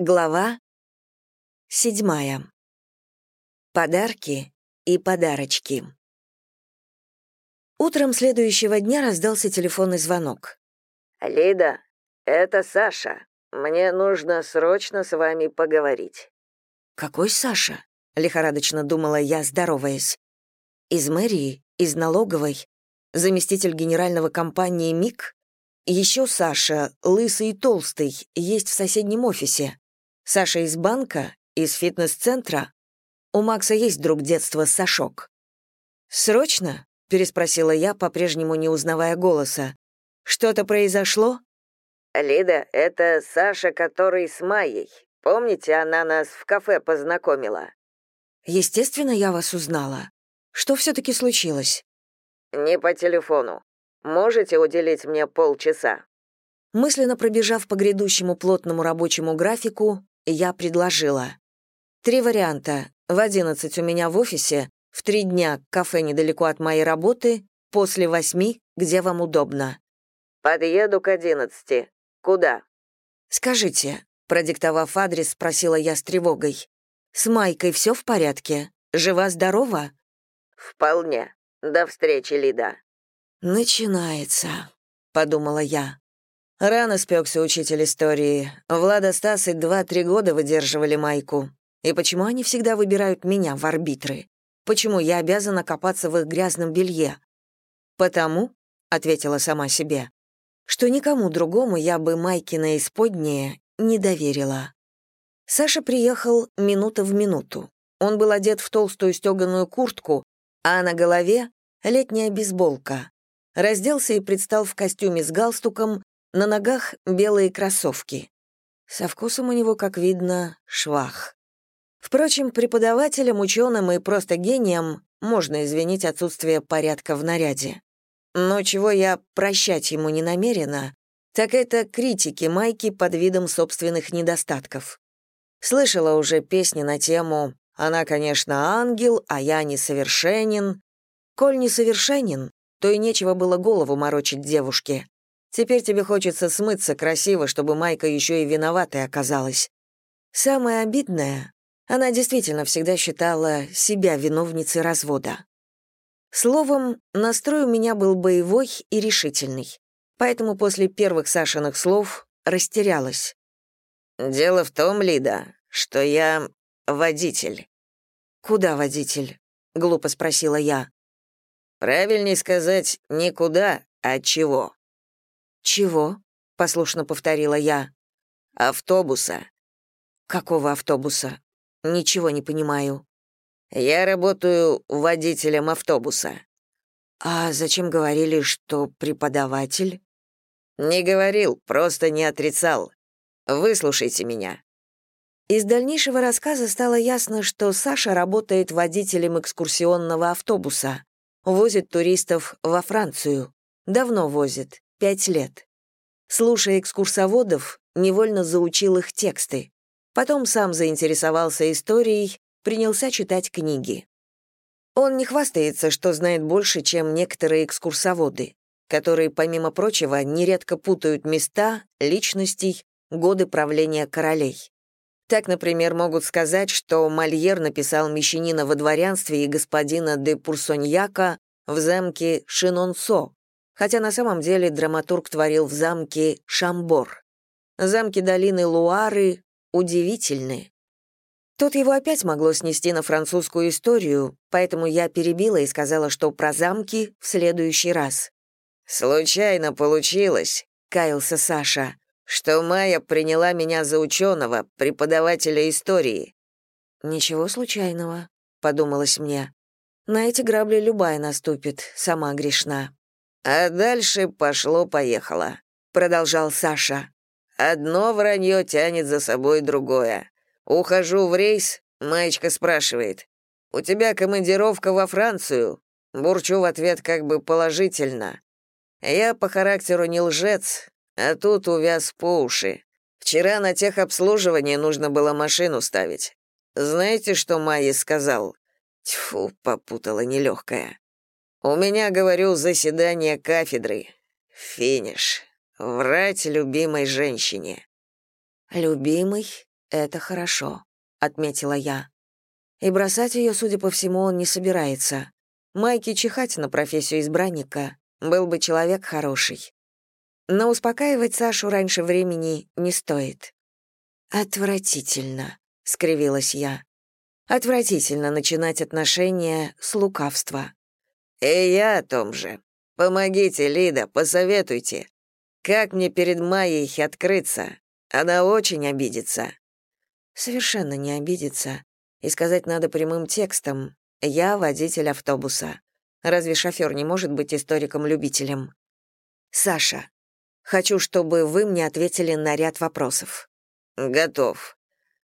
Глава седьмая. Подарки и подарочки. Утром следующего дня раздался телефонный звонок. «Лида, это Саша. Мне нужно срочно с вами поговорить». «Какой Саша?» — лихорадочно думала я, здороваясь. «Из мэрии? Из налоговой? Заместитель генерального компании МИК? Еще Саша, лысый и толстый, есть в соседнем офисе. Саша из банка? Из фитнес-центра? У Макса есть друг детства Сашок. «Срочно?» — переспросила я, по-прежнему не узнавая голоса. «Что-то произошло?» «Лида, это Саша, который с Майей. Помните, она нас в кафе познакомила?» «Естественно, я вас узнала. Что все-таки случилось?» «Не по телефону. Можете уделить мне полчаса?» Мысленно пробежав по грядущему плотному рабочему графику, я предложила. Три варианта. В одиннадцать у меня в офисе, в три дня кафе недалеко от моей работы, после восьми, где вам удобно. Подъеду к одиннадцати. Куда? Скажите, продиктовав адрес, спросила я с тревогой. С Майкой все в порядке? Жива-здорова? Вполне. До встречи, Лида. Начинается, подумала я. Рано спекся учитель истории. Влада Стас два-три года выдерживали майку. И почему они всегда выбирают меня в арбитры? Почему я обязана копаться в их грязном белье? Потому, — ответила сама себе, — что никому другому я бы Майкина исподнее не доверила. Саша приехал минута в минуту. Он был одет в толстую стеганую куртку, а на голове — летняя бейсболка. Разделся и предстал в костюме с галстуком, на ногах белые кроссовки. Со вкусом у него, как видно, швах. Впрочем, преподавателям, ученым и просто гениям можно извинить отсутствие порядка в наряде. Но чего я прощать ему не намерена, так это критики Майки под видом собственных недостатков. Слышала уже песни на тему «Она, конечно, ангел, а я несовершенен». Коль несовершенен, то и нечего было голову морочить девушке. Теперь тебе хочется смыться красиво, чтобы Майка еще и виноватой оказалась. Самое обидное, она действительно всегда считала себя виновницей развода. Словом, настрой у меня был боевой и решительный, поэтому после первых Сашиных слов растерялась. «Дело в том, Лида, что я водитель». «Куда водитель?» — глупо спросила я. «Правильней сказать, не куда, а чего». «Чего?» — послушно повторила я. «Автобуса». «Какого автобуса? Ничего не понимаю». «Я работаю водителем автобуса». «А зачем говорили, что преподаватель?» «Не говорил, просто не отрицал. Выслушайте меня». Из дальнейшего рассказа стало ясно, что Саша работает водителем экскурсионного автобуса, возит туристов во Францию. Давно возит, пять лет. Слушая экскурсоводов, невольно заучил их тексты. Потом сам заинтересовался историей, принялся читать книги. Он не хвастается, что знает больше, чем некоторые экскурсоводы, которые, помимо прочего, нередко путают места, личностей, годы правления королей. Так, например, могут сказать, что Мольер написал «Мещанина во дворянстве» и господина де Пурсоньяка в замке Шинонсо, хотя на самом деле драматург творил в замке Шамбор. Замки долины Луары удивительны. Тут его опять могло снести на французскую историю, поэтому я перебила и сказала, что про замки в следующий раз. «Случайно получилось», — каялся Саша, «что Майя приняла меня за ученого, преподавателя истории». «Ничего случайного», — подумалось мне. «На эти грабли любая наступит, сама грешна». «А дальше пошло-поехало», — продолжал Саша. «Одно вранье тянет за собой другое. Ухожу в рейс, маечка спрашивает, «У тебя командировка во Францию?» Бурчу в ответ как бы положительно. Я по характеру не лжец, а тут увяз по уши. Вчера на техобслуживание нужно было машину ставить. Знаете, что Майя сказал? Тьфу, попутала нелегкая. У меня, говорю, заседание кафедры. Финиш. Врать любимой женщине. Любимый? это хорошо», — отметила я. И бросать ее, судя по всему, он не собирается. Майки чихать на профессию избранника. Был бы человек хороший. Но успокаивать Сашу раньше времени не стоит. «Отвратительно», — скривилась я. «Отвратительно начинать отношения с лукавства». «И я о том же. Помогите, Лида, посоветуйте. Как мне перед Майей открыться? Она очень обидится». Совершенно не обидится. И сказать надо прямым текстом. Я водитель автобуса. Разве шофер не может быть историком-любителем? Саша, хочу, чтобы вы мне ответили на ряд вопросов. Готов.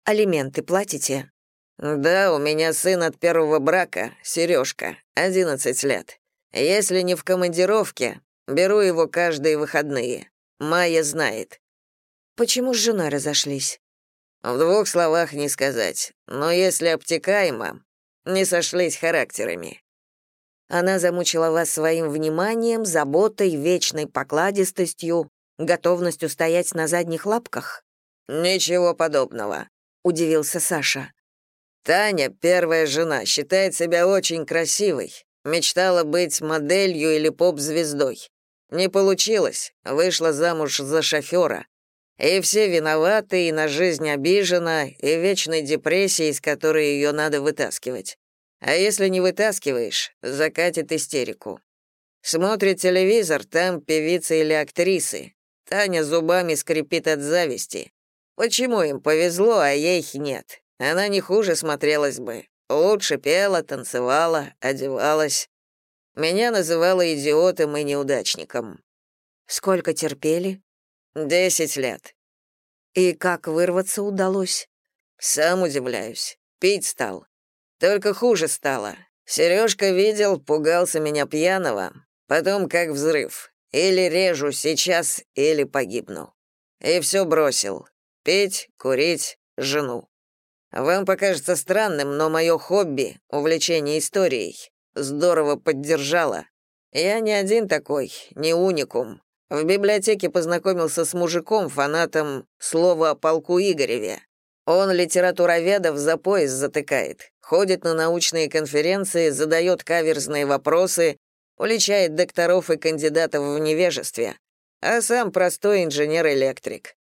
Алименты платите? Да, у меня сын от первого брака, Сережка, 11 лет. Если не в командировке, беру его каждые выходные. Майя знает. Почему с женой разошлись? В двух словах не сказать, но если обтекаемо, не сошлись характерами. Она замучила вас своим вниманием, заботой, вечной покладистостью, готовностью стоять на задних лапках? Ничего подобного, удивился Саша. Таня, первая жена, считает себя очень красивой. Мечтала быть моделью или поп-звездой. Не получилось, вышла замуж за шофера. И все виноваты, и на жизнь обижена, и вечной депрессии, из которой ее надо вытаскивать. А если не вытаскиваешь, закатит истерику. Смотрит телевизор, там певицы или актрисы. Таня зубами скрипит от зависти. Почему им повезло, а ей нет? Она не хуже смотрелась бы. Лучше пела, танцевала, одевалась. Меня называла идиотом и неудачником. Сколько терпели? Десять лет. И как вырваться удалось? Сам удивляюсь. Пить стал. Только хуже стало. Сережка видел, пугался меня пьяного. Потом как взрыв. Или режу сейчас, или погибну. И все бросил. Пить, курить, жену. Вам покажется странным, но мое хобби, увлечение историей, здорово поддержало. Я не один такой, не уникум. В библиотеке познакомился с мужиком, фанатом слова о полку Игореве. Он литературоведов за пояс затыкает, ходит на научные конференции, задает каверзные вопросы, уличает докторов и кандидатов в невежестве, а сам простой инженер-электрик.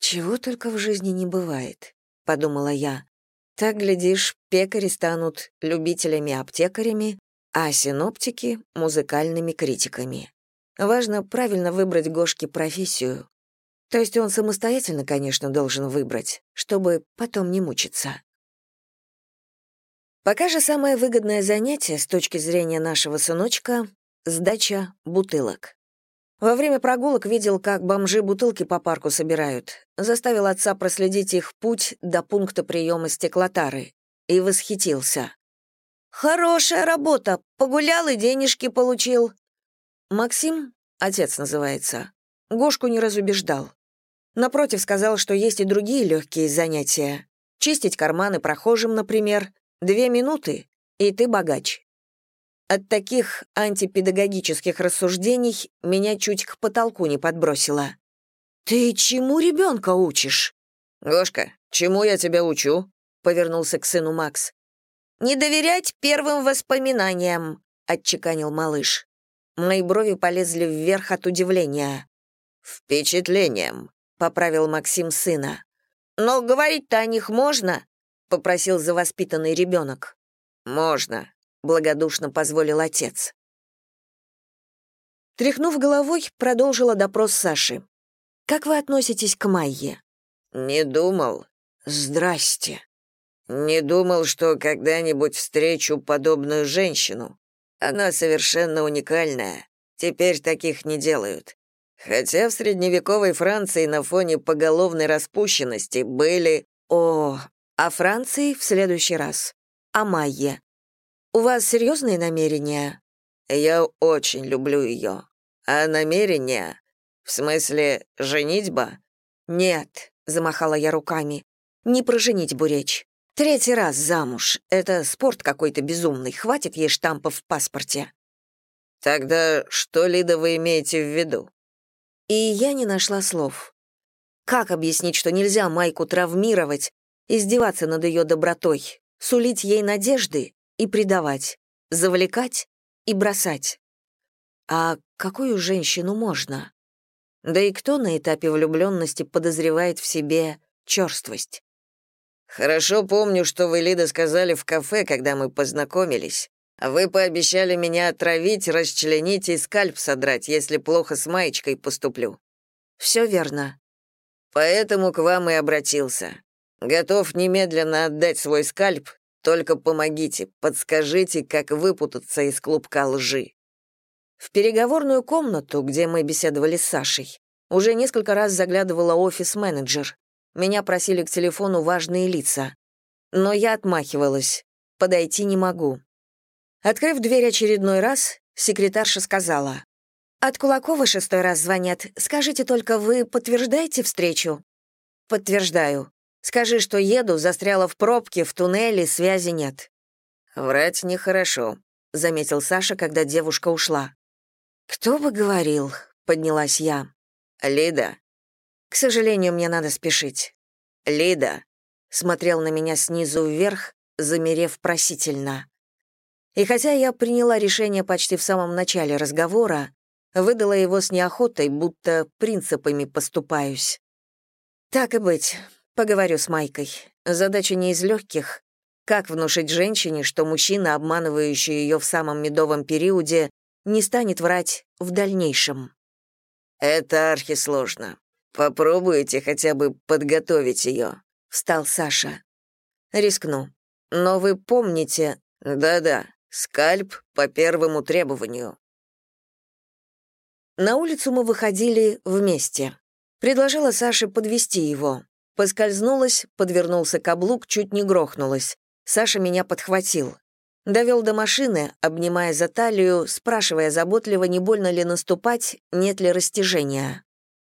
«Чего только в жизни не бывает», — подумала я. «Так, глядишь, пекари станут любителями-аптекарями, а синоптики — музыкальными критиками». Важно правильно выбрать Гошке профессию. То есть он самостоятельно, конечно, должен выбрать, чтобы потом не мучиться. Пока же самое выгодное занятие с точки зрения нашего сыночка — сдача бутылок. Во время прогулок видел, как бомжи бутылки по парку собирают. Заставил отца проследить их путь до пункта приема стеклотары. И восхитился. «Хорошая работа! Погулял и денежки получил!» Максим, отец называется, Гошку не разубеждал. Напротив, сказал, что есть и другие легкие занятия. Чистить карманы прохожим, например. Две минуты, и ты богач. От таких антипедагогических рассуждений меня чуть к потолку не подбросило. «Ты чему ребенка учишь?» «Гошка, чему я тебя учу?» — повернулся к сыну Макс. «Не доверять первым воспоминаниям», — отчеканил малыш. Мои брови полезли вверх от удивления. «Впечатлением», — поправил Максим сына. «Но говорить-то о них можно?» — попросил завоспитанный ребенок. «Можно», — благодушно позволил отец. Тряхнув головой, продолжила допрос Саши. «Как вы относитесь к Майе?» «Не думал». «Здрасте». «Не думал, что когда-нибудь встречу подобную женщину. Она совершенно уникальная. Теперь таких не делают. Хотя в средневековой Франции на фоне поголовной распущенности были... О, о Франции в следующий раз. О Майе. У вас серьезные намерения? Я очень люблю ее. А намерения? В смысле, женитьба? Нет, замахала я руками. Не про женитьбу речь. Третий раз замуж. Это спорт какой-то безумный. Хватит ей штампов в паспорте. Тогда что, Лида, вы имеете в виду? И я не нашла слов. Как объяснить, что нельзя Майку травмировать, издеваться над ее добротой, сулить ей надежды и предавать, завлекать и бросать? А какую женщину можно? Да и кто на этапе влюбленности подозревает в себе черствость? «Хорошо помню, что вы, Лида, сказали в кафе, когда мы познакомились. Вы пообещали меня отравить, расчленить и скальп содрать, если плохо с маечкой поступлю». «Все верно». «Поэтому к вам и обратился. Готов немедленно отдать свой скальп, только помогите, подскажите, как выпутаться из клубка лжи». В переговорную комнату, где мы беседовали с Сашей, уже несколько раз заглядывала офис-менеджер. Меня просили к телефону важные лица. Но я отмахивалась. Подойти не могу. Открыв дверь очередной раз, секретарша сказала. «От Кулакова шестой раз звонят. Скажите только, вы подтверждаете встречу?» «Подтверждаю. Скажи, что еду, застряла в пробке, в туннеле, связи нет». «Врать нехорошо», — заметил Саша, когда девушка ушла. «Кто бы говорил?» — поднялась я. «Лида». «К сожалению, мне надо спешить». «Лида», — смотрел на меня снизу вверх, замерев просительно. И хотя я приняла решение почти в самом начале разговора, выдала его с неохотой, будто принципами поступаюсь. Так и быть, поговорю с Майкой. Задача не из легких. Как внушить женщине, что мужчина, обманывающий ее в самом медовом периоде, не станет врать в дальнейшем. «Это архисложно. Попробуйте хотя бы подготовить ее», — встал Саша. «Рискну. Но вы помните...» «Да-да, скальп по первому требованию». На улицу мы выходили вместе. Предложила Саше подвести его. Поскользнулась, подвернулся каблук, чуть не грохнулась. Саша меня подхватил. Довел до машины, обнимая за талию, спрашивая заботливо, не больно ли наступать, нет ли растяжения.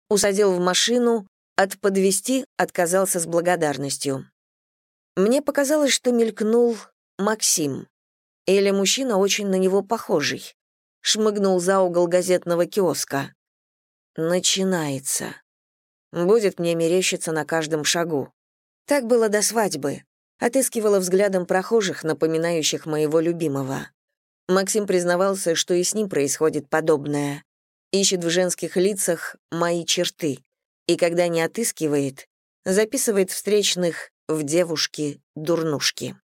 Усадил в машину, от подвести отказался с благодарностью. Мне показалось, что мелькнул Максим. Или мужчина очень на него похожий. Шмыгнул за угол газетного киоска. Начинается. Будет мне мерещиться на каждом шагу. Так было до свадьбы отыскивала взглядом прохожих, напоминающих моего любимого. Максим признавался, что и с ним происходит подобное. Ищет в женских лицах мои черты, и когда не отыскивает, записывает встречных в девушки-дурнушки.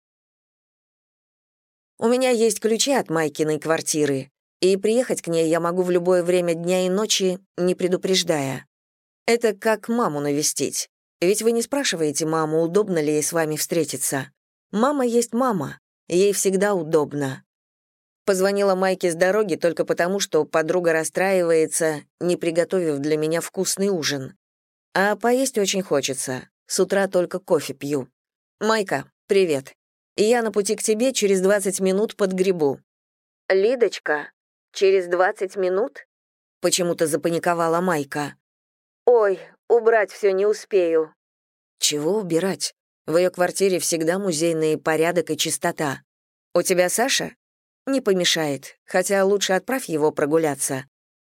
У меня есть ключи от Майкиной квартиры, и приехать к ней я могу в любое время дня и ночи, не предупреждая. Это как маму навестить. Ведь вы не спрашиваете маму, удобно ли ей с вами встретиться. Мама есть мама, ей всегда удобно. Позвонила Майке с дороги только потому, что подруга расстраивается, не приготовив для меня вкусный ужин. А поесть очень хочется. С утра только кофе пью. Майка, привет. Я на пути к тебе через 20 минут под грибу. Лидочка, через 20 минут? Почему-то запаниковала Майка. Ой, Убрать все не успею». «Чего убирать? В ее квартире всегда музейный порядок и чистота. У тебя Саша?» «Не помешает, хотя лучше отправь его прогуляться.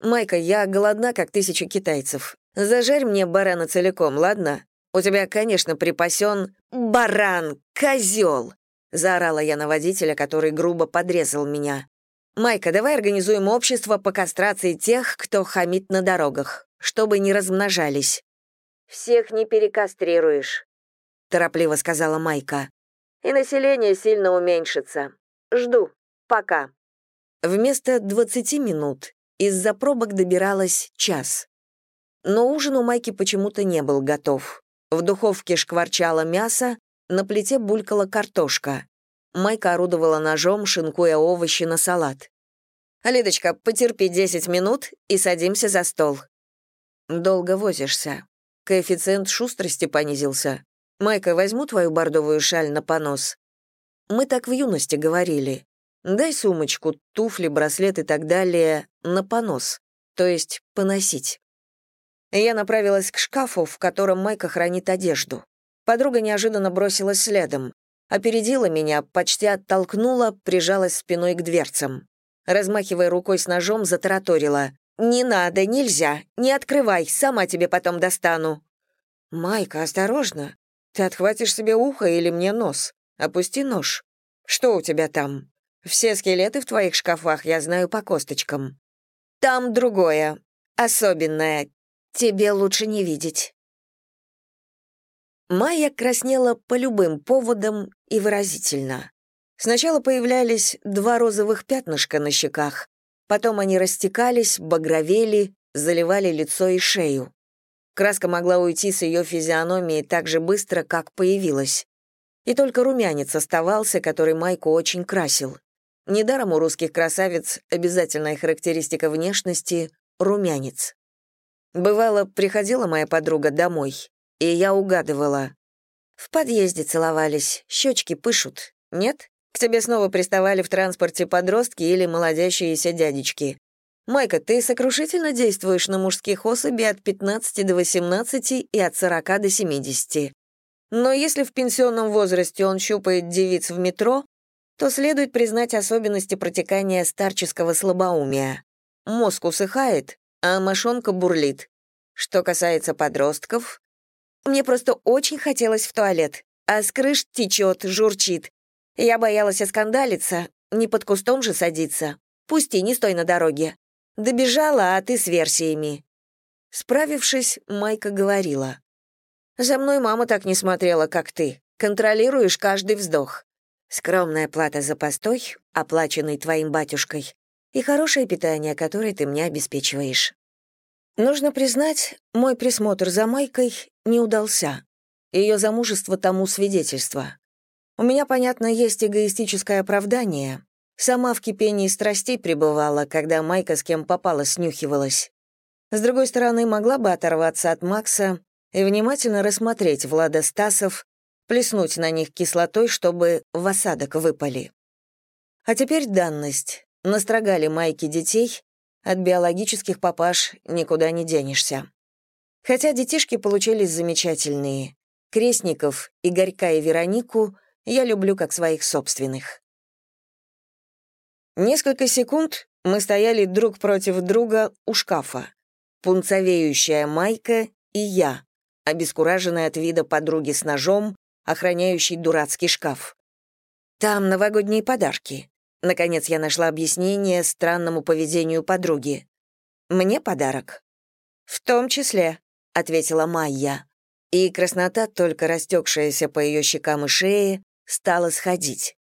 Майка, я голодна, как тысяча китайцев. Зажарь мне барана целиком, ладно? У тебя, конечно, припасен баран, козел!» заорала я на водителя, который грубо подрезал меня. «Майка, давай организуем общество по кастрации тех, кто хамит на дорогах чтобы не размножались». «Всех не перекастрируешь», — торопливо сказала Майка. «И население сильно уменьшится. Жду. Пока». Вместо двадцати минут из-за пробок добиралась час. Но ужин у Майки почему-то не был готов. В духовке шкварчало мясо, на плите булькала картошка. Майка орудовала ножом, шинкуя овощи на салат. «Лидочка, потерпи 10 минут и садимся за стол», Долго возишься. Коэффициент шустрости понизился. Майка, возьму твою бордовую шаль на понос. Мы так в юности говорили. Дай сумочку, туфли, браслет и так далее на понос, то есть поносить. Я направилась к шкафу, в котором Майка хранит одежду. Подруга неожиданно бросилась следом. Опередила меня, почти оттолкнула, прижалась спиной к дверцам. Размахивая рукой с ножом, затараторила. «Не надо, нельзя. Не открывай, сама тебе потом достану». «Майка, осторожно. Ты отхватишь себе ухо или мне нос. Опусти нож. Что у тебя там? Все скелеты в твоих шкафах я знаю по косточкам. Там другое, особенное. Тебе лучше не видеть». Майя краснела по любым поводам и выразительно. Сначала появлялись два розовых пятнышка на щеках, потом они растекались, багровели, заливали лицо и шею. Краска могла уйти с ее физиономии так же быстро, как появилась. И только румянец оставался, который Майку очень красил. Недаром у русских красавиц обязательная характеристика внешности — румянец. Бывало, приходила моя подруга домой, и я угадывала. В подъезде целовались, щечки пышут, нет? К тебе снова приставали в транспорте подростки или молодящиеся дядечки. Майка, ты сокрушительно действуешь на мужских особей от 15 до 18 и от 40 до 70. Но если в пенсионном возрасте он щупает девиц в метро, то следует признать особенности протекания старческого слабоумия. Мозг усыхает, а мошонка бурлит. Что касается подростков, мне просто очень хотелось в туалет, а с крыш течет, журчит. Я боялась оскандалиться, не под кустом же садиться. Пусти, не стой на дороге. Добежала, а ты с версиями». Справившись, Майка говорила. «За мной мама так не смотрела, как ты. Контролируешь каждый вздох. Скромная плата за постой, оплаченный твоим батюшкой, и хорошее питание, которое ты мне обеспечиваешь». Нужно признать, мой присмотр за Майкой не удался. Ее замужество тому свидетельство. У меня, понятно, есть эгоистическое оправдание. Сама в кипении страстей пребывала, когда Майка с кем попала снюхивалась. С другой стороны, могла бы оторваться от Макса и внимательно рассмотреть Влада Стасов, плеснуть на них кислотой, чтобы в осадок выпали. А теперь данность. Настрогали Майки детей, от биологических папаш никуда не денешься. Хотя детишки получились замечательные. Крестников, Игорька и Веронику я люблю как своих собственных. Несколько секунд мы стояли друг против друга у шкафа. Пунцовеющая Майка и я, обескураженная от вида подруги с ножом, охраняющей дурацкий шкаф. Там новогодние подарки. Наконец я нашла объяснение странному поведению подруги. «Мне подарок?» «В том числе», — ответила Майя. И краснота, только растекшаяся по ее щекам и шее, стала сходить.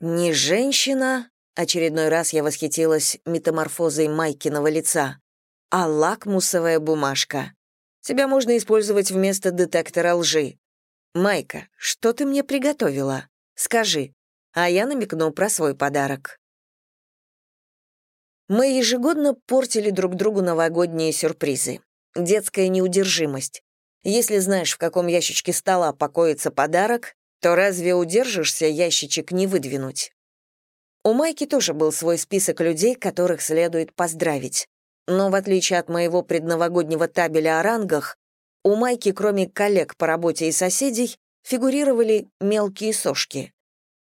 «Не женщина», — очередной раз я восхитилась метаморфозой Майкиного лица, «а лакмусовая бумажка. Тебя можно использовать вместо детектора лжи. Майка, что ты мне приготовила? Скажи, а я намекну про свой подарок». Мы ежегодно портили друг другу новогодние сюрпризы. Детская неудержимость. Если знаешь, в каком ящичке стола покоится подарок, то разве удержишься ящичек не выдвинуть? У Майки тоже был свой список людей, которых следует поздравить. Но в отличие от моего предновогоднего табеля о рангах, у Майки, кроме коллег по работе и соседей, фигурировали мелкие сошки.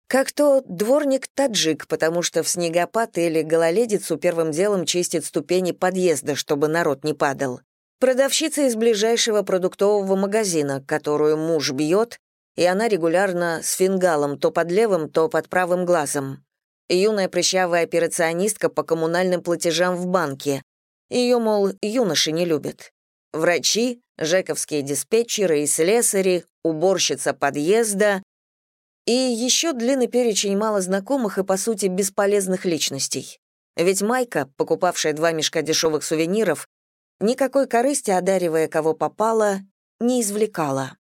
Как то дворник-таджик, потому что в снегопад или гололедицу первым делом чистит ступени подъезда, чтобы народ не падал. Продавщица из ближайшего продуктового магазина, которую муж бьет, и она регулярно с фингалом то под левым, то под правым глазом. Юная прыщавая операционистка по коммунальным платежам в банке. Ее, мол, юноши не любят. Врачи, жековские диспетчеры и слесари, уборщица подъезда и еще длинный перечень мало знакомых и, по сути, бесполезных личностей. Ведь Майка, покупавшая два мешка дешевых сувениров, никакой корысти, одаривая кого попало, не извлекала.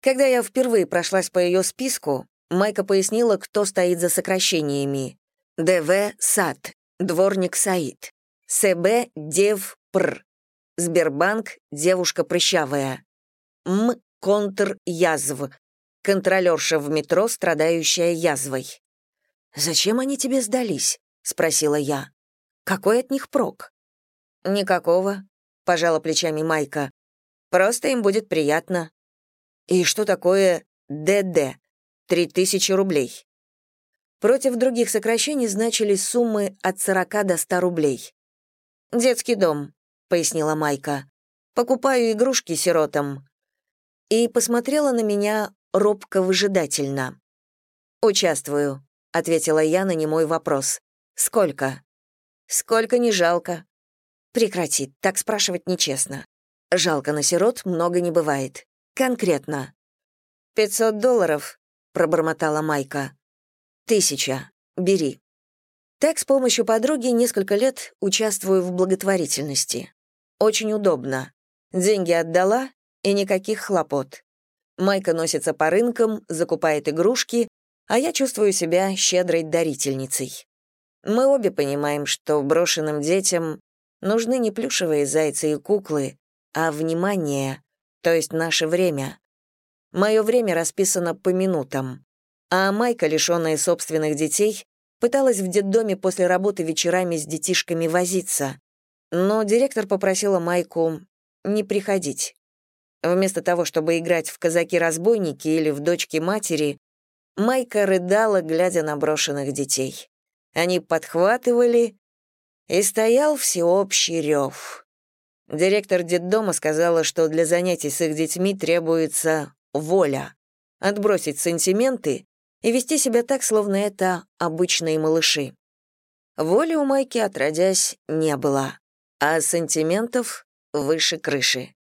Когда я впервые прошлась по ее списку, Майка пояснила, кто стоит за сокращениями. ДВ САД, дворник Саид. СБ Дев Пр. Сбербанк девушка прыщавая. М контр язв. Контролерша в метро, страдающая язвой. «Зачем они тебе сдались?» — спросила я. «Какой от них прок?» «Никакого», — пожала плечами Майка. «Просто им будет приятно. И что такое ДД? Три тысячи рублей. Против других сокращений значились суммы от 40 до 100 рублей. «Детский дом», — пояснила Майка. «Покупаю игрушки сиротам». и посмотрела на меня робко-выжидательно. «Участвую», — ответила я на немой вопрос. «Сколько?» «Сколько не жалко». «Прекрати, так спрашивать нечестно. Жалко на сирот много не бывает. Конкретно». «Пятьсот долларов», — пробормотала Майка. «Тысяча. Бери». Так с помощью подруги несколько лет участвую в благотворительности. Очень удобно. Деньги отдала, и никаких хлопот. Майка носится по рынкам, закупает игрушки, а я чувствую себя щедрой дарительницей. Мы обе понимаем, что брошенным детям нужны не плюшевые зайцы и куклы, а внимание, то есть наше время. Мое время расписано по минутам. А Майка, лишённая собственных детей, пыталась в детдоме после работы вечерами с детишками возиться. Но директор попросила Майку не приходить. Вместо того, чтобы играть в казаки-разбойники или в дочки-матери, Майка рыдала, глядя на брошенных детей. Они подхватывали, и стоял всеобщий рев. Директор детдома сказала, что для занятий с их детьми требуется воля, отбросить сантименты и вести себя так, словно это обычные малыши. Воли у Майки, отродясь, не было, а сантиментов выше крыши.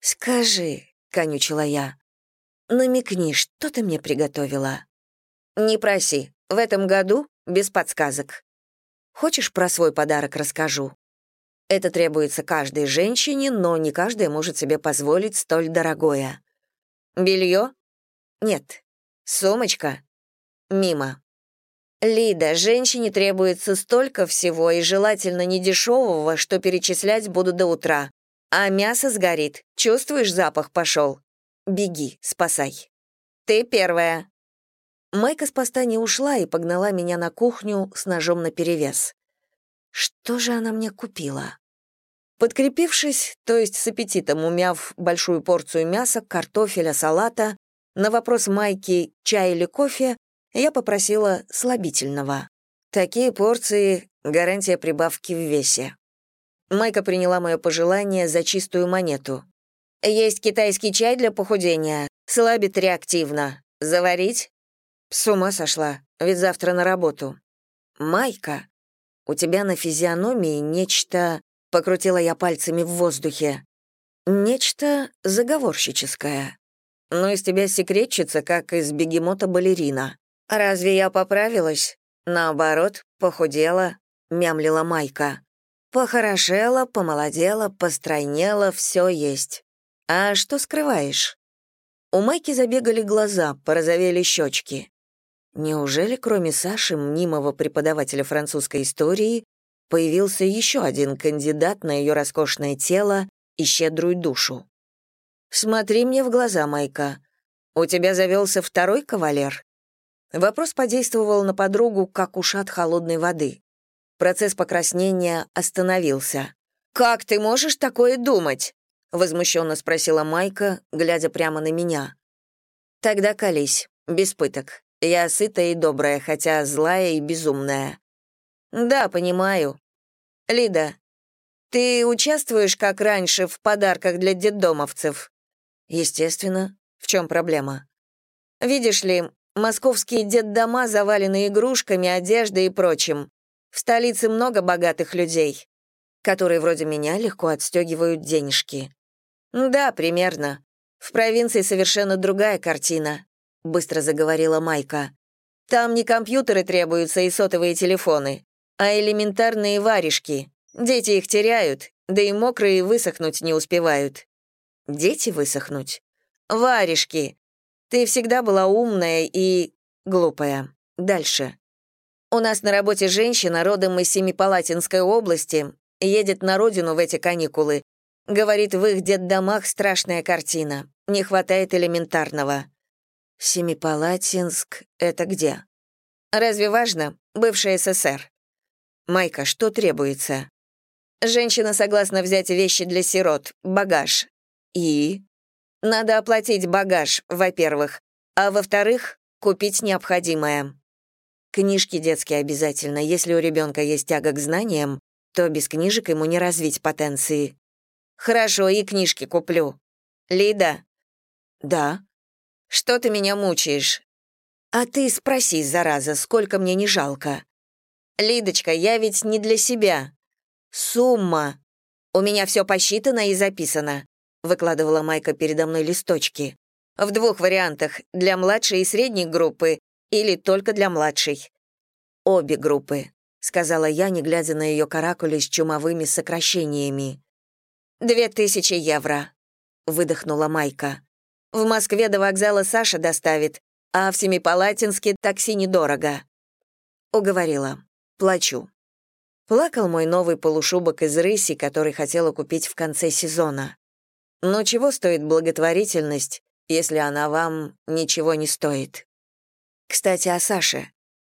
«Скажи», — конючила я, — «намекни, что ты мне приготовила?» «Не проси, в этом году без подсказок. Хочешь, про свой подарок расскажу?» Это требуется каждой женщине, но не каждая может себе позволить столь дорогое. Белье? Нет. Сумочка? Мимо. Лида, женщине требуется столько всего и желательно не дешевого, что перечислять буду до утра. А мясо сгорит. Чувствуешь, запах пошел? Беги, спасай. Ты первая. Майка с поста не ушла и погнала меня на кухню с ножом наперевес. Что же она мне купила? Подкрепившись, то есть с аппетитом умяв большую порцию мяса, картофеля, салата, на вопрос Майки «чай или кофе» я попросила слабительного. Такие порции — гарантия прибавки в весе. Майка приняла мое пожелание за чистую монету. «Есть китайский чай для похудения. Слабит реактивно. Заварить?» «С ума сошла, ведь завтра на работу». «Майка, у тебя на физиономии нечто...» Покрутила я пальцами в воздухе. Нечто заговорщическое. Ну, из тебя секретчица, как из бегемота-балерина. Разве я поправилась? Наоборот, похудела, мямлила Майка. Похорошела, помолодела, постройнела, все есть. А что скрываешь? У Майки забегали глаза, порозовели щечки. Неужели, кроме Саши, мнимого преподавателя французской истории, появился еще один кандидат на ее роскошное тело и щедрую душу? «Смотри мне в глаза, Майка. У тебя завелся второй кавалер?» Вопрос подействовал на подругу, как ушат холодной воды. Процесс покраснения остановился. «Как ты можешь такое думать?» — возмущенно спросила Майка, глядя прямо на меня. «Тогда колись, без пыток. Я сытая и добрая, хотя злая и безумная». «Да, понимаю. Лида, ты участвуешь, как раньше, в подарках для детдомовцев?» «Естественно. В чем проблема?» «Видишь ли, московские детдома завалены игрушками, одеждой и прочим. В столице много богатых людей, которые вроде меня легко отстегивают денежки. Да, примерно. В провинции совершенно другая картина, быстро заговорила Майка. Там не компьютеры требуются и сотовые телефоны, а элементарные варежки. Дети их теряют, да и мокрые высохнуть не успевают. Дети высохнуть? Варежки. Ты всегда была умная и глупая. Дальше. У нас на работе женщина, родом из Семипалатинской области, едет на родину в эти каникулы. Говорит, в их детдомах страшная картина. Не хватает элементарного. Семипалатинск — это где? Разве важно? Бывший СССР. Майка, что требуется? Женщина согласна взять вещи для сирот, багаж. И? Надо оплатить багаж, во-первых, а во-вторых, купить необходимое. Книжки детские обязательно. Если у ребенка есть тяга к знаниям, то без книжек ему не развить потенции. Хорошо, и книжки куплю. Лида, «Да». «Что ты меня мучаешь?» «А ты спроси, зараза, сколько мне не жалко». «Лидочка, я ведь не для себя». «Сумма. У меня все посчитано и записано», — выкладывала Майка передо мной листочки. «В двух вариантах, для младшей и средней группы или только для младшей». «Обе группы», — сказала я, не глядя на ее каракули с чумовыми сокращениями. «Две тысячи евро», — выдохнула Майка. «В Москве до вокзала Саша доставит, а в Семипалатинске такси недорого». Уговорила. Плачу. Плакал мой новый полушубок из рыси, который хотела купить в конце сезона. Но чего стоит благотворительность, если она вам ничего не стоит? Кстати, о Саше.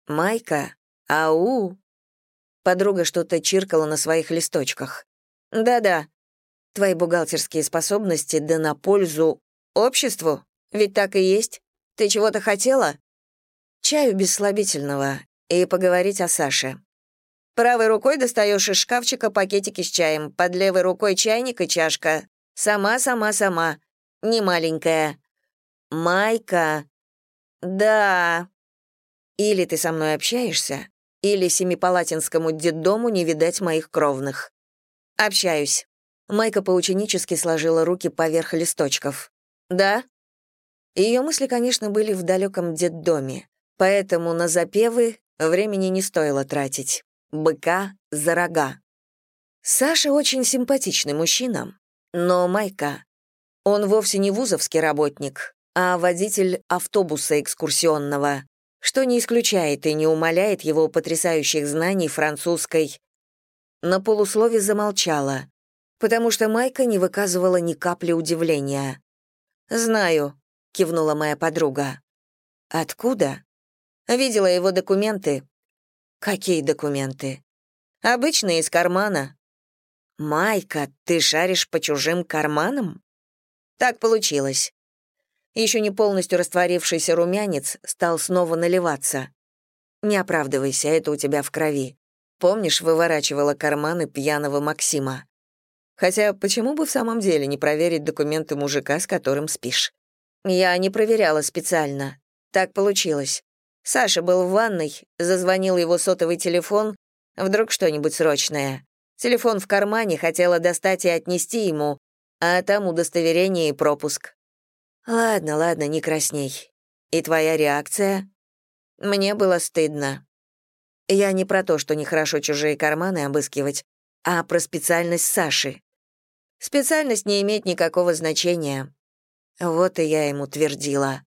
Майка, ау. Подруга что-то чиркала на своих листочках. Да-да. Твои бухгалтерские способности да на пользу обществу. Ведь так и есть. Ты чего-то хотела? Чаю без слабительного и поговорить о Саше. Правой рукой достаешь из шкафчика пакетики с чаем, под левой рукой чайник и чашка. Сама, сама, сама. Не маленькая. Майка. Да. Или ты со мной общаешься, или Семипалатинскому детдому не видать моих кровных. Общаюсь. Майка поученически сложила руки поверх листочков. Да? Ее мысли, конечно, были в далеком детдоме, поэтому на запевы времени не стоило тратить быка за рога. Саша очень симпатичный мужчина, но Майка, он вовсе не вузовский работник, а водитель автобуса экскурсионного, что не исключает и не умаляет его потрясающих знаний французской. На полуслове замолчала, потому что Майка не выказывала ни капли удивления. «Знаю», — кивнула моя подруга. «Откуда?» «Видела его документы. «Какие документы?» «Обычные, из кармана». «Майка, ты шаришь по чужим карманам?» «Так получилось». Еще не полностью растворившийся румянец стал снова наливаться. «Не оправдывайся, это у тебя в крови. Помнишь, выворачивала карманы пьяного Максима? Хотя почему бы в самом деле не проверить документы мужика, с которым спишь? Я не проверяла специально. Так получилось. Саша был в ванной, зазвонил его сотовый телефон, вдруг что-нибудь срочное. Телефон в кармане, хотела достать и отнести ему, а там удостоверение и пропуск. Ладно, ладно, не красней. И твоя реакция? Мне было стыдно. Я не про то, что нехорошо чужие карманы обыскивать, а про специальность Саши. Специальность не имеет никакого значения. Вот и я ему твердила.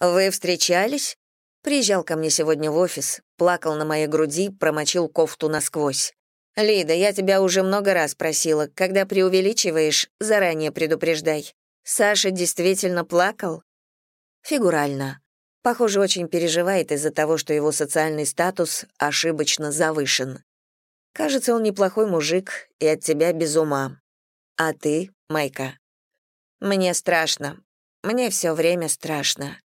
«Вы встречались?» Приезжал ко мне сегодня в офис, плакал на моей груди, промочил кофту насквозь. «Лида, я тебя уже много раз просила, когда преувеличиваешь, заранее предупреждай. Саша действительно плакал?» «Фигурально. Похоже, очень переживает из-за того, что его социальный статус ошибочно завышен. Кажется, он неплохой мужик и от тебя без ума. А ты, Майка?» «Мне страшно. Мне все время страшно».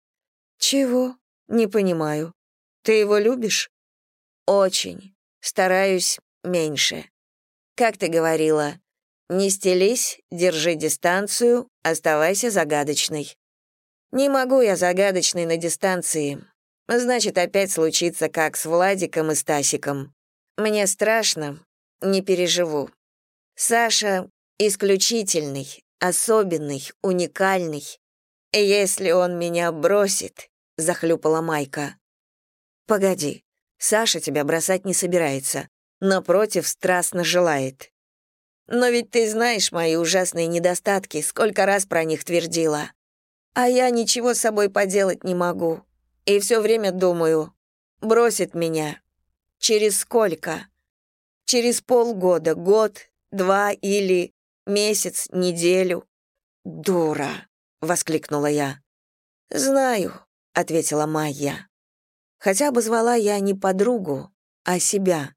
«Чего?» «Не понимаю. Ты его любишь?» «Очень. Стараюсь меньше. Как ты говорила, не стелись, держи дистанцию, оставайся загадочной. Не могу я загадочной на дистанции. Значит, опять случится, как с Владиком и Стасиком. Мне страшно, не переживу. Саша исключительный, особенный, уникальный. Если он меня бросит, — захлюпала Майка. «Погоди, Саша тебя бросать не собирается. Напротив, страстно желает. Но ведь ты знаешь мои ужасные недостатки, сколько раз про них твердила. А я ничего с собой поделать не могу. И все время думаю, бросит меня. Через сколько? Через полгода, год, два или месяц, неделю. «Дура!» — воскликнула я. «Знаю, — ответила Майя. Хотя бы звала я не подругу, а себя.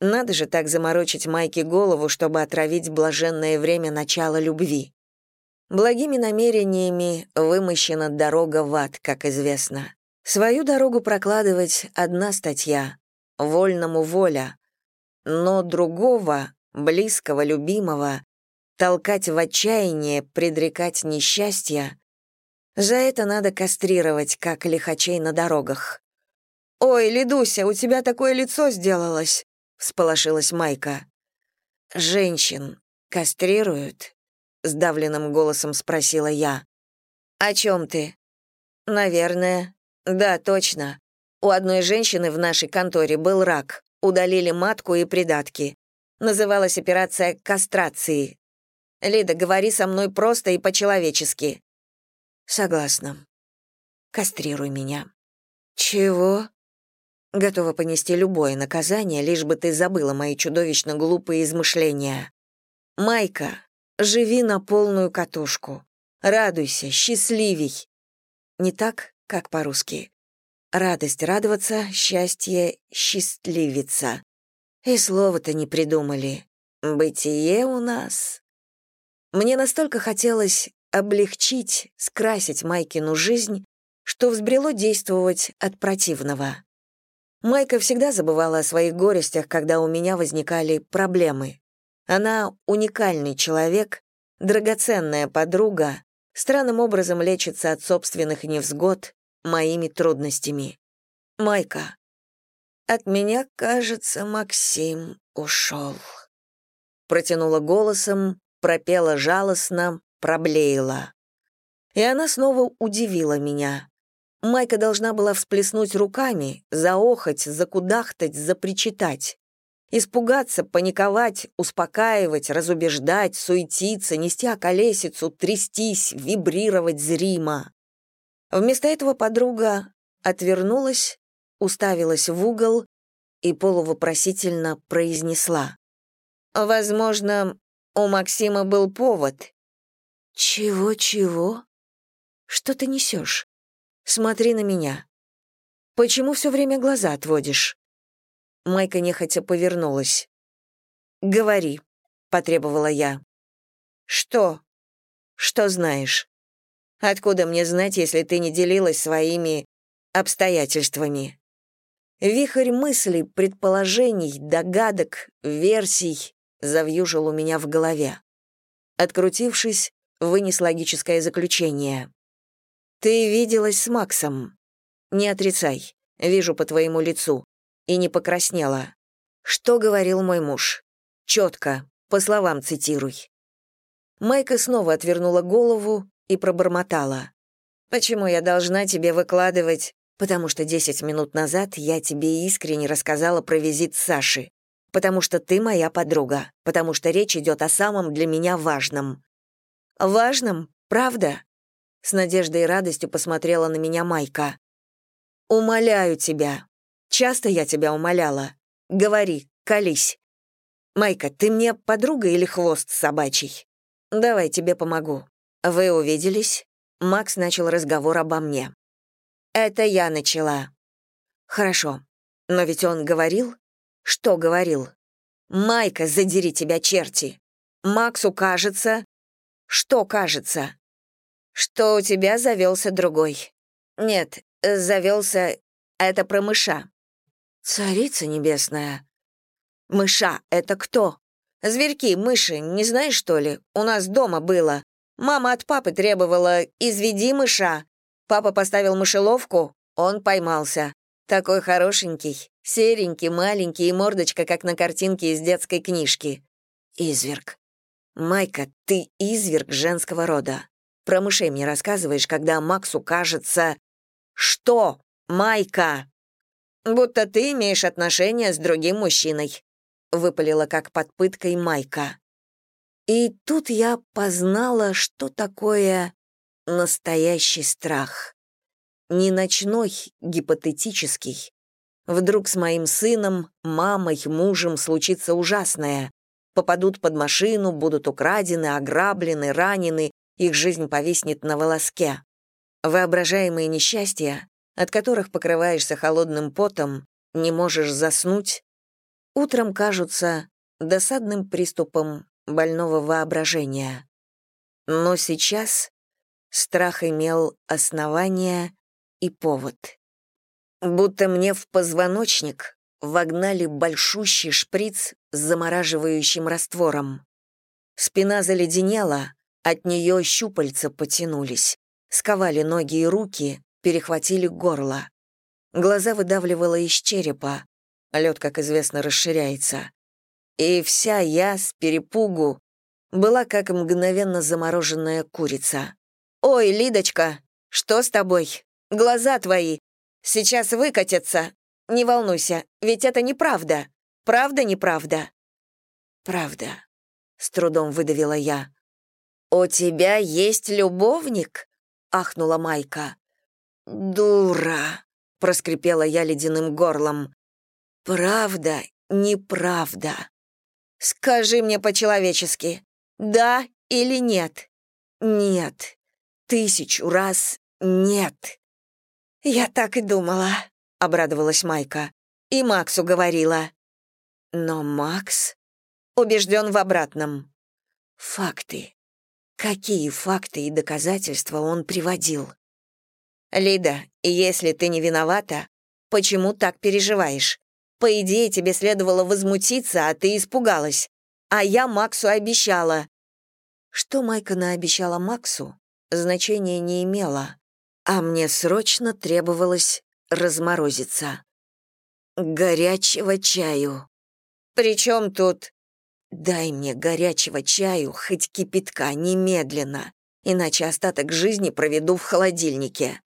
Надо же так заморочить Майке голову, чтобы отравить блаженное время начала любви. Благими намерениями вымощена дорога в ад, как известно. Свою дорогу прокладывать одна статья — вольному воля. Но другого, близкого, любимого, толкать в отчаяние, предрекать несчастье За это надо кастрировать, как лихачей на дорогах. «Ой, Лидуся, у тебя такое лицо сделалось!» — всполошилась Майка. «Женщин кастрируют?» — сдавленным голосом спросила я. «О чем ты?» «Наверное. Да, точно. У одной женщины в нашей конторе был рак. Удалили матку и придатки. Называлась операция кастрации. Лида, говори со мной просто и по-человечески. Согласна. Кастрируй меня. Чего? Готова понести любое наказание, лишь бы ты забыла мои чудовищно глупые измышления. Майка, живи на полную катушку. Радуйся, счастливей. Не так, как по-русски. Радость радоваться, счастье счастливиться. И слова-то не придумали. Бытие у нас. Мне настолько хотелось облегчить, скрасить Майкину жизнь, что взбрело действовать от противного. Майка всегда забывала о своих горестях, когда у меня возникали проблемы. Она уникальный человек, драгоценная подруга, странным образом лечится от собственных невзгод моими трудностями. Майка. От меня, кажется, Максим ушел. Протянула голосом, пропела жалостно, проблеяла. И она снова удивила меня. Майка должна была всплеснуть руками, заохать, закудахтать, запричитать. Испугаться, паниковать, успокаивать, разубеждать, суетиться, нести околесицу, трястись, вибрировать зримо. Вместо этого подруга отвернулась, уставилась в угол и полувопросительно произнесла. «Возможно, у Максима был повод. Чего-чего? Что ты несешь? Смотри на меня. Почему все время глаза отводишь? Майка нехотя повернулась. «Говори», — потребовала я. «Что? Что знаешь? Откуда мне знать, если ты не делилась своими обстоятельствами?» Вихрь мыслей, предположений, догадок, версий завьюжил у меня в голове. Открутившись, вынес логическое заключение. «Ты виделась с Максом. Не отрицай, вижу по твоему лицу. И не покраснела. Что говорил мой муж? Четко, по словам цитируй». Майка снова отвернула голову и пробормотала. «Почему я должна тебе выкладывать? Потому что десять минут назад я тебе искренне рассказала про визит Саши потому что ты моя подруга, потому что речь идет о самом для меня важном». «Важном? Правда?» С надеждой и радостью посмотрела на меня Майка. «Умоляю тебя. Часто я тебя умоляла. Говори, колись. Майка, ты мне подруга или хвост собачий? Давай тебе помогу. Вы увиделись?» Макс начал разговор обо мне. «Это я начала». «Хорошо. Но ведь он говорил, что говорил? «Майка, задери тебя, черти!» Максу кажется... Что кажется? Что у тебя завелся другой. Нет, завелся... Это про мыша. Царица небесная. Мыша — это кто? Зверьки, мыши, не знаешь, что ли? У нас дома было. Мама от папы требовала «изведи мыша». Папа поставил мышеловку, он поймался. Такой хорошенький. Серенький, маленький и мордочка, как на картинке из детской книжки. Изверг. Майка, ты изверг женского рода. Про мышей мне рассказываешь, когда Максу кажется... Что, Майка? Будто ты имеешь отношения с другим мужчиной. Выпалила как под пыткой Майка. И тут я познала, что такое настоящий страх. Не ночной, гипотетический, Вдруг с моим сыном, мамой, мужем случится ужасное. Попадут под машину, будут украдены, ограблены, ранены, их жизнь повиснет на волоске. Воображаемые несчастья, от которых покрываешься холодным потом, не можешь заснуть, утром кажутся досадным приступом больного воображения. Но сейчас страх имел основание и повод будто мне в позвоночник вогнали большущий шприц с замораживающим раствором. Спина заледенела, от нее щупальца потянулись. сковали ноги и руки, перехватили горло. Глаза выдавливало из черепа. Лед, как известно, расширяется. И вся я с перепугу была как мгновенно замороженная курица. «Ой, Лидочка, что с тобой? Глаза твои. Сейчас выкатятся. Не волнуйся, ведь это неправда. Правда, неправда?» «Правда», — с трудом выдавила я. «У тебя есть любовник?» — ахнула Майка. «Дура!» — проскрипела я ледяным горлом. «Правда, неправда. Скажи мне по-человечески, да или нет?» «Нет. Тысячу раз нет». «Я так и думала», — обрадовалась Майка. «И Максу говорила». «Но Макс убежден в обратном». «Факты. Какие факты и доказательства он приводил?» «Лида, если ты не виновата, почему так переживаешь? По идее, тебе следовало возмутиться, а ты испугалась. А я Максу обещала». Что Майка наобещала Максу, значения не имело, а мне срочно требовалось разморозиться. «Горячего чаю». «При чем тут?» «Дай мне горячего чаю, хоть кипятка, немедленно, иначе остаток жизни проведу в холодильнике».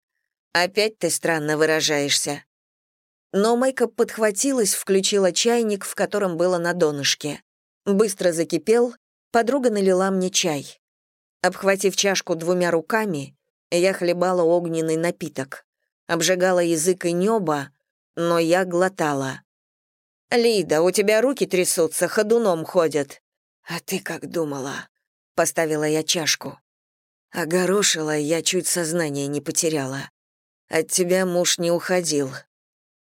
«Опять ты странно выражаешься». Но Майка подхватилась, включила чайник, в котором было на донышке. Быстро закипел, подруга налила мне чай. Обхватив чашку двумя руками, я хлебала огненный напиток. Обжигала язык и небо, но я глотала. «Лида, у тебя руки трясутся, ходуном ходят». «А ты как думала?» — поставила я чашку. Огорошила, я чуть сознание не потеряла. От тебя муж не уходил.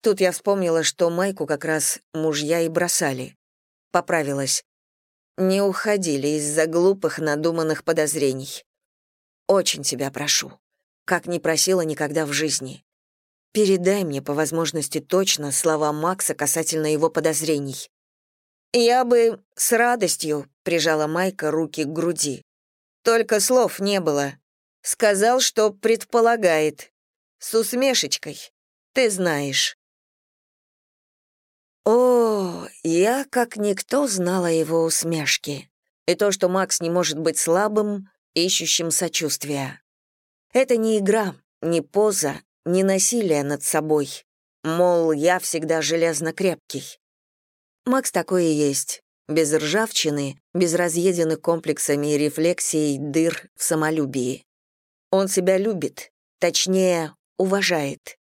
Тут я вспомнила, что Майку как раз мужья и бросали. Поправилась. Не уходили из-за глупых надуманных подозрений. Очень тебя прошу, как не просила никогда в жизни. Передай мне по возможности точно слова Макса касательно его подозрений. Я бы с радостью прижала Майка руки к груди. Только слов не было. Сказал, что предполагает, с усмешечкой. Ты знаешь. О, я как никто знала его усмешки. И то, что Макс не может быть слабым, ищущим сочувствия. Это не игра, не поза, не насилие над собой. Мол, я всегда железно крепкий. Макс такой и есть. Без ржавчины, без разъеденных комплексами и рефлексий дыр в самолюбии. Он себя любит, точнее, уважает.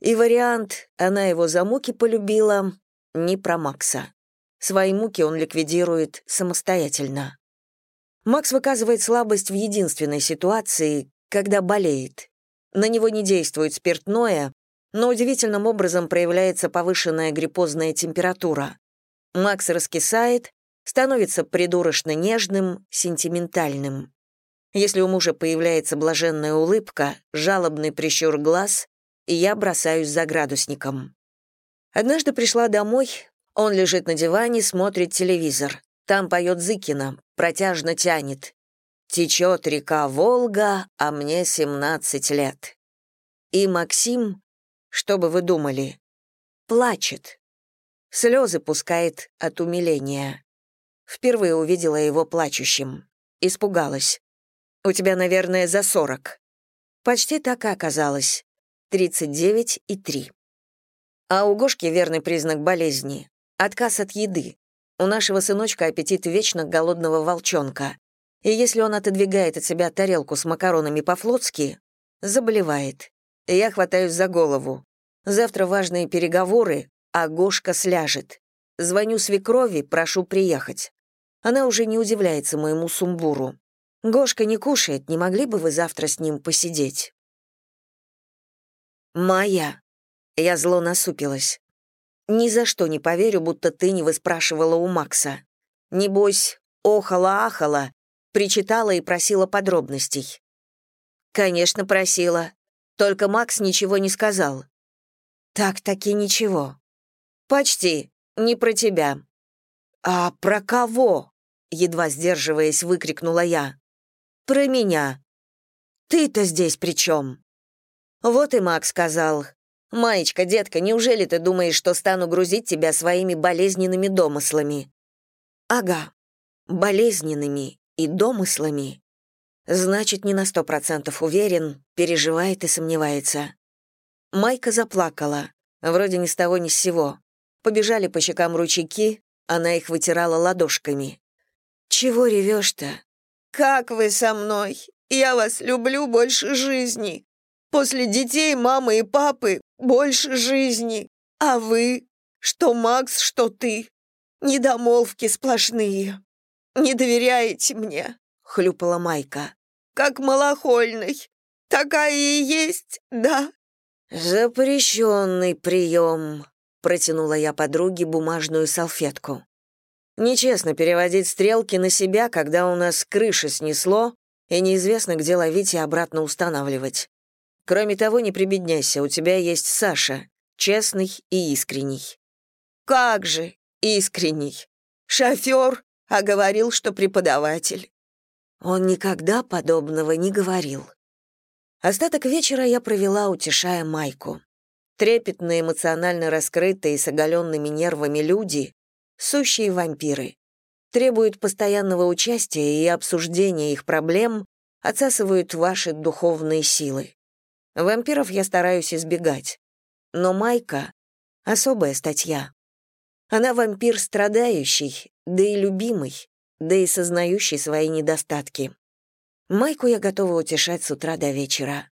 И вариант «она его за муки полюбила» не про Макса. Свои муки он ликвидирует самостоятельно. Макс выказывает слабость в единственной ситуации, когда болеет. На него не действует спиртное, но удивительным образом проявляется повышенная гриппозная температура. Макс раскисает, становится придурочно нежным, сентиментальным. Если у мужа появляется блаженная улыбка, жалобный прищур глаз, я бросаюсь за градусником. Однажды пришла домой, он лежит на диване, смотрит телевизор. Там поет Зыкина, протяжно тянет. «Течет река Волга, а мне 17 лет». И Максим, что бы вы думали, плачет. Слезы пускает от умиления. Впервые увидела его плачущим. Испугалась. У тебя, наверное, за сорок». Почти так и оказалось. Тридцать девять и три. А у Гошки верный признак болезни — отказ от еды. У нашего сыночка аппетит вечно голодного волчонка. И если он отодвигает от себя тарелку с макаронами по-флотски, заболевает. Я хватаюсь за голову. Завтра важные переговоры, а Гошка сляжет. Звоню свекрови, прошу приехать. Она уже не удивляется моему сумбуру. Гошка не кушает, не могли бы вы завтра с ним посидеть?» «Майя!» Я зло насупилась. «Ни за что не поверю, будто ты не выспрашивала у Макса. Небось, охала-ахала, причитала и просила подробностей». «Конечно, просила. Только Макс ничего не сказал». «Так-таки ничего». «Почти. Не про тебя». «А про кого?» едва сдерживаясь, выкрикнула я. «Про меня». Ты-то здесь при чем? Вот и Макс сказал. «Маечка, детка, неужели ты думаешь, что стану грузить тебя своими болезненными домыслами?» «Ага, болезненными и домыслами». Значит, не на сто процентов уверен, переживает и сомневается. Майка заплакала, вроде ни с того ни с сего. Побежали по щекам ручейки, она их вытирала ладошками. «Чего ревешь-то?» «Как вы со мной? Я вас люблю больше жизни. После детей, мамы и папы больше жизни. А вы? Что Макс, что ты? Недомолвки сплошные. Не доверяете мне?» — хлюпала Майка. «Как малохольный. Такая и есть, да?» «Запрещенный прием», — протянула я подруге бумажную салфетку. Нечестно переводить стрелки на себя, когда у нас крыши снесло, и неизвестно, где ловить и обратно устанавливать. Кроме того, не прибедняйся, у тебя есть Саша, честный и искренний». «Как же искренний? Шофер, а говорил, что преподаватель». Он никогда подобного не говорил. Остаток вечера я провела, утешая Майку. Трепетные, эмоционально раскрытые, с оголенными нервами люди сущие вампиры. Требуют постоянного участия и обсуждения их проблем, отсасывают ваши духовные силы. Вампиров я стараюсь избегать. Но Майка — особая статья. Она вампир страдающий, да и любимый, да и сознающий свои недостатки. Майку я готова утешать с утра до вечера.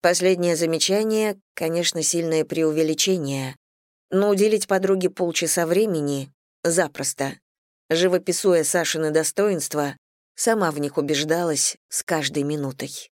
Последнее замечание, конечно, сильное преувеличение, но уделить подруге полчаса времени Запросто. Живописуя Сашины достоинства, сама в них убеждалась с каждой минутой.